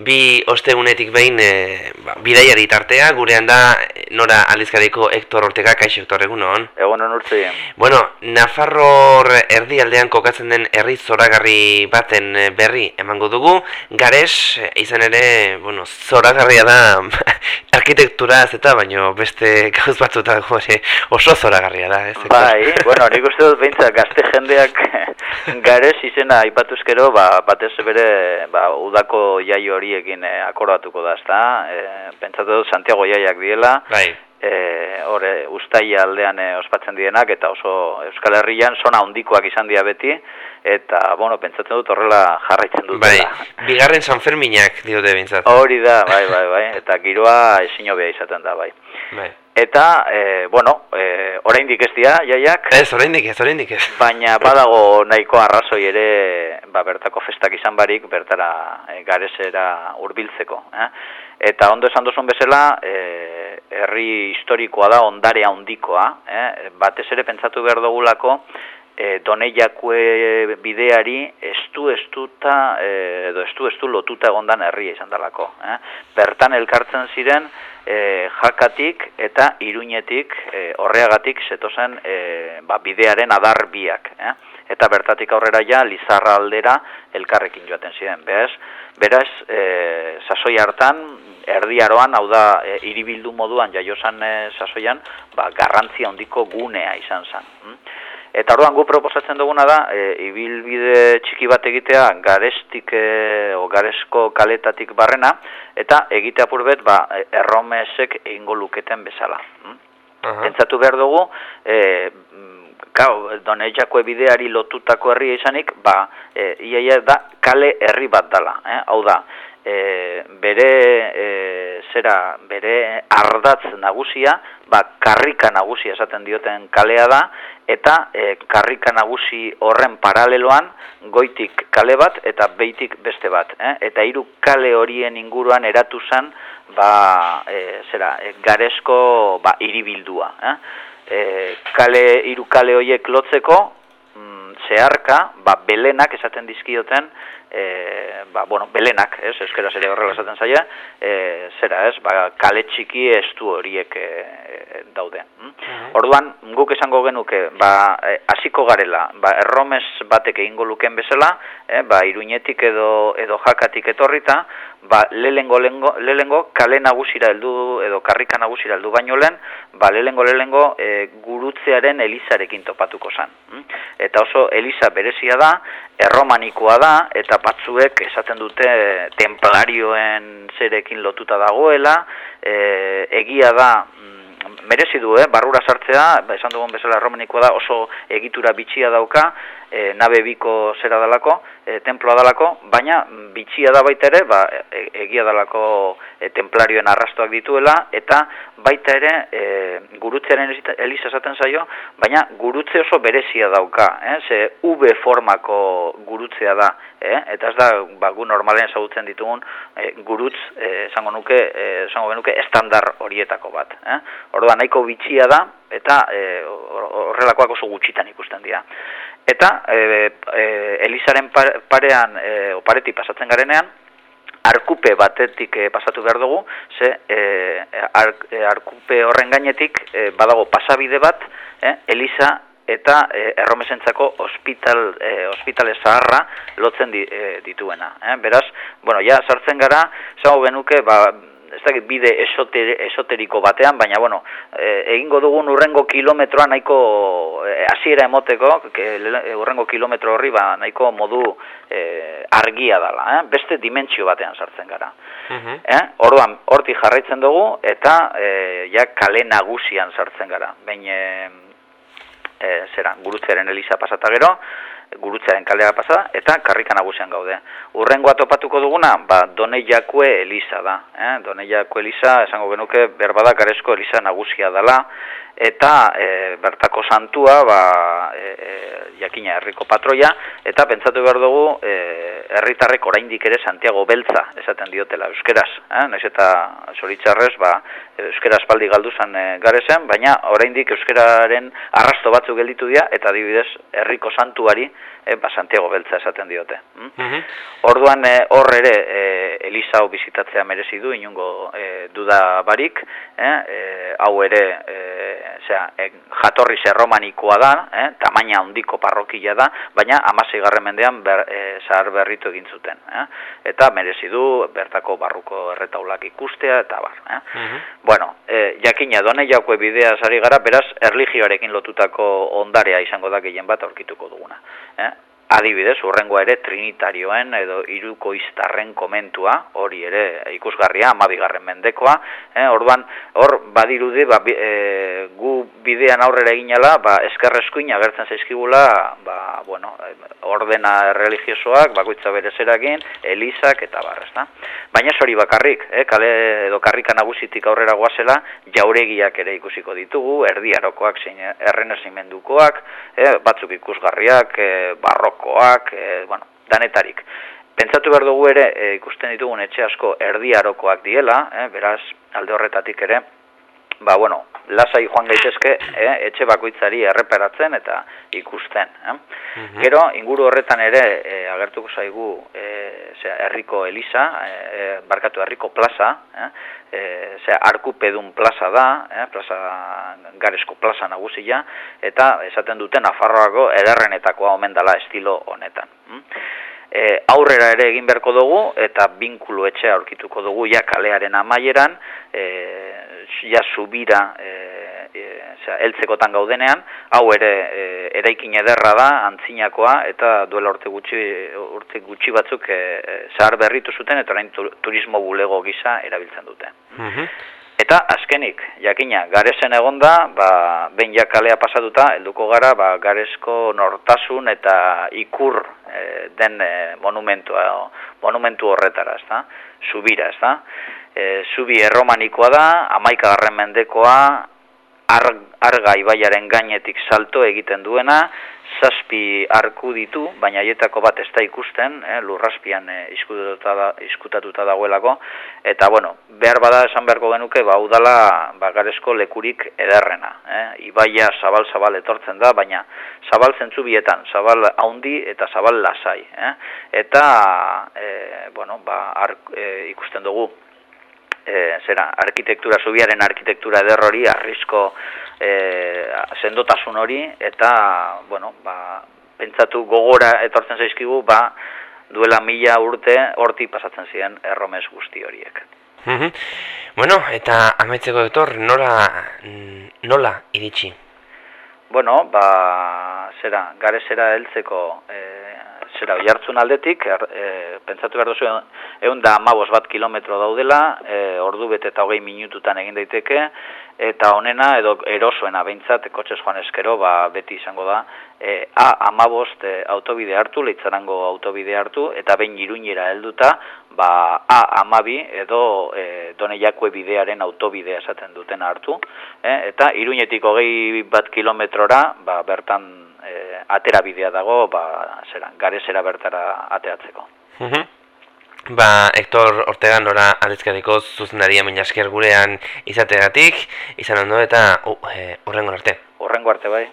bi ostegunetik behin e, ba, bidaiari tartea, gurean da nora alizkariko Hector Ortega, kaixo Hector, egun hon? Egun hon urtzi. Bueno, Nafarro erdi aldean kokatzen den herri zoragarri baten berri emango dugu, gares izan ere, bueno, zoragarria da arkitektura ez eta baino beste gauz batzuta ere oso zoragarria da, ez? Bai, bueno, nik uste dut behintzak gazte jendeak gares izena aipatuzkero, ba, batez bere ba, udako jai horiekin e, akordatuko da, ezta? E, pentsatu dut Santiago jaiak diela, bai. E, hore, ustai aldean e, ospatzen dienak, eta oso Euskal Herrian zona hondikoak izan dira beti, eta, bueno, pentsatzen dut horrela jarraitzen dut. Bai, bigarren San Ferminak diote bintzat. Hori da, bai, bai, bai, eta giroa ezin izaten da, bai. Bai. Eta, e, bueno, e, oraindik ez dira, jaiak. Ez, oraindik ez, oraindik ez. Baina badago nahiko arrazoi ere, ba, bertako festak izan barik, bertara e, garesera hurbiltzeko. Eh? Eta ondo esan duzun bezala, e, herri historikoa da, ondare handikoa. Eh? Batez ere pentsatu behar dugulako, e, doneiakue bideari estu estuta, e, edo estu estu lotuta egondan herria izan dalako. Eh? Bertan elkartzen ziren, e, jakatik eta iruñetik e, horreagatik zetozen e, ba, bidearen adar biak. Eh? Eta bertatik aurrera ja, Lizarra aldera elkarrekin joaten ziren. Beraz, beraz e, sasoi hartan, erdiaroan, hau da, e, iribildu moduan jaiosan e, sasoian, ba, garrantzia handiko gunea izan zen. Hm? Eta orduan gu proposatzen duguna da, e, ibilbide txiki bat egitea garestik e, o garesko kaletatik barrena, eta egitea purbet ba, erromesek egingo luketen bezala. Hm? Entzatu behar dugu, e, gau, donetxako bideari lotutako herria izanik, ba, e, iaia da kale herri bat dala. Eh? Hau da, e, bere, e, zera, bere ardatz nagusia, ba, karrika nagusia esaten dioten kalea da, eta e, karrika nagusi horren paraleloan goitik kale bat eta beitik beste bat. Eh? Eta hiru kale horien inguruan eratu zen ba, e, zera, e, garesko ba, iribildua. Eh? E, kale, hiru kale horiek lotzeko, mm, zeharka, ba, belenak esaten dizkioten, e, ba, bueno, belenak, ez, euskera ere horrela esaten zaia, e, zera ez, ba, kale txiki estu horiek e, daude. Hm? Orduan, guk esango genuke, ba, hasiko garela, ba, erromes batek egingo luken bezala, e, ba, iruñetik edo, edo jakatik etorrita, ba, lelengo, lengo, lelengo kale nagusira heldu edo karrika nagusira heldu baino lehen, ba, lelengo, lelengo e, gurutzearen elizarekin topatuko zan. Hm? Eta oso eliza berezia da, erromanikoa da, eta batzuek esaten dute templarioen zerekin lotuta dagoela, e, egia da, mm, merezi du, eh? barrura sartzea, ba, esan dugun bezala erromanikoa da, oso egitura bitxia dauka, e, nabe biko zera dalako, e, temploa dalako, baina bitxia da baita ere, ba, e, egia dalako e, templarioen arrastoak dituela, eta baita ere e, gurutzearen eliza esaten zaio, baina gurutze oso berezia dauka, eh? ze V formako gurutzea da, eh? eta ez da ba, gu normalen zautzen ditugun e, gurutz, esango nuke, esango benuke, estandar horietako bat. Eh? Orduan nahiko bitxia da, eta e, horrelakoak oso gutxitan ikusten dira. Eta e, e, Elizaren parean e, oparetik pasatzen garenean, arkupe batetik e, pasatu behar dugu, ze e, ar, e, arkupe horren gainetik e, badago pasabide bat, e, Eliza eta e, erromesentzako ospital, e, ospitale zaharra lotzen di, e, dituena. E, beraz, bueno, ja, sartzen gara, zago benuke, ba, ez dakit bide esoter, esoteriko batean, baina bueno, e, egingo dugun urrengo kilometroa nahiko e, hasiera emoteko, que urrengo kilometro horri ba nahiko modu e, argia dala, eh? beste dimentsio batean sartzen gara. Uh eh? Orduan, hortik jarraitzen dugu eta e, ja kale nagusian sartzen gara. Bain e, e, zera, gurutzearen eliza pasata gero, gurutzearen kalea pasada, eta karrika nagusian gaude. Urrengoa topatuko duguna, ba, Done Jakue Eliza da. Eh? Done Jakue Eliza, esango genuke, berbada garesko Eliza nagusia dela, eta e, bertako santua, ba, e, e, jakina herriko patroia, eta pentsatu behar dugu, herritarrek oraindik ere Santiago Beltza esaten diotela euskeraz. Eh? Naiz eta soritzarrez, ba, euskera espaldi galdu zen e, garezen, baina oraindik euskeraren arrasto batzuk gelditu dira, eta adibidez herriko santuari e, ba, Santiago Beltza esaten diote. Mm? Mhm. Orduan e, hor ere e, Elisa hau bizitatzea merezi du inungo e, duda barik, e, e, hau ere e, zera, e, jatorri zerromanikoa da, e, tamaina handiko parrokia da, baina amasei mendean ber, e, zahar berritu egin zuten. E, eta merezi du bertako barruko erretaulak ikustea eta bar. E. Mhm. Bueno, e, jakina done jakoe bidea sari gara, beraz erlijioarekin lotutako ondarea izango da gehien bat aurkituko duguna. Yeah. Adibidez, urrengoa ere trinitarioen edo iruko iztarren komentua, hori ere ikusgarria, amabigarren mendekoa, eh? orduan, hor badirudi, ba, bi- e, gu bidean aurrera eginala, ba, eskerreskuin agertzen zaizkigula, ba, bueno, ordena religiosoak, bakoitza bere zerakin, elizak eta bar, ezta? Baina hori bakarrik, eh? kale edo karrika nagusitik aurrera goazela, jauregiak ere ikusiko ditugu, erdiarokoak, zein errenazimendukoak, eh? batzuk ikusgarriak, eh, barrokoak, eh, bueno, danetarik. Pentsatu behar dugu ere, eh, ikusten ditugun etxe asko erdiarokoak diela, eh? beraz, alde horretatik ere, ba, bueno, lasai joan gaitezke, eh, etxe bakoitzari erreperatzen eta ikusten. Eh? Mhm. Gero, inguru horretan ere, eh, agertuko zaigu, eh, zera, herriko Elisa, eh, barkatu herriko plaza, eh? Eh, zera, arkupedun plaza da, eh? plaza, garesko plaza nagusia, eta esaten duten Nafarroako ederrenetakoa omen dela estilo honetan. hm? E, aurrera ere egin beharko dugu eta binkulu etxea aurkituko dugu ja kalearen amaieran, e, ja subira e, e, zera, eltzekotan gaudenean, hau ere e, eraikin ederra da, antzinakoa, eta duela urte gutxi, urte gutxi batzuk e, e, zahar berritu zuten, eta orain tu- turismo bulego gisa erabiltzen dute. Mhm. Eta azkenik, jakina, garezen egonda, ba, behin ja kalea pasatuta, helduko gara, ba, garesko nortasun eta ikur e, den e, monumentua, monumentu horretara, ezta? Zubira, ezta? E, zubi erromanikoa da, amaika garren mendekoa, ar, arga ibaiaren gainetik salto egiten duena, zazpi arku ditu, baina haietako bat ez da ikusten, eh, lurraspian eh, izkutatuta, da, izkutatuta dagoelako, eta bueno, behar bada esan beharko genuke, ba, udala bagaresko lekurik ederrena. Eh? Ibaia zabal-zabal etortzen da, baina zabal zentzubietan, zabal haundi eta zabal lasai. Eh? Eta, eh, bueno, ba, ark, eh, ikusten dugu, e, zera, arkitektura, zubiaren arkitektura eder hori, arrisko e, sendotasun hori, eta, bueno, ba, pentsatu gogora etortzen zaizkigu, ba, duela mila urte horti pasatzen ziren erromes guzti horiek. Mhm. Bueno, eta amaitzeko doktor, nola, mm, nola iritsi? Bueno, ba, zera, garesera heltzeko, e, zera, oihartzun aldetik, er, e, pentsatu behar duzu, egun da amabos bat kilometro daudela, e, ordu bete eta hogei minututan egin daiteke, eta honena, edo erosoena behintzat, kotxez joan eskero, ba, beti izango da, e, A amabost e, autobide hartu, leitzarango autobide hartu, eta behin iruñera helduta, ba, A amabi edo e, done jakue bidearen autobidea esaten duten hartu, e, eta iruñetik hogei bat kilometrora, ba, bertan e, atera bidea dago, ba, zera, garesera bertara ateatzeko. Mhm. Ba, Hector Ortega nora aldizkariko zuzendaria mina esker gurean izategatik, izan ondo eta uh, e, urrengo arte. Horrengo arte bai.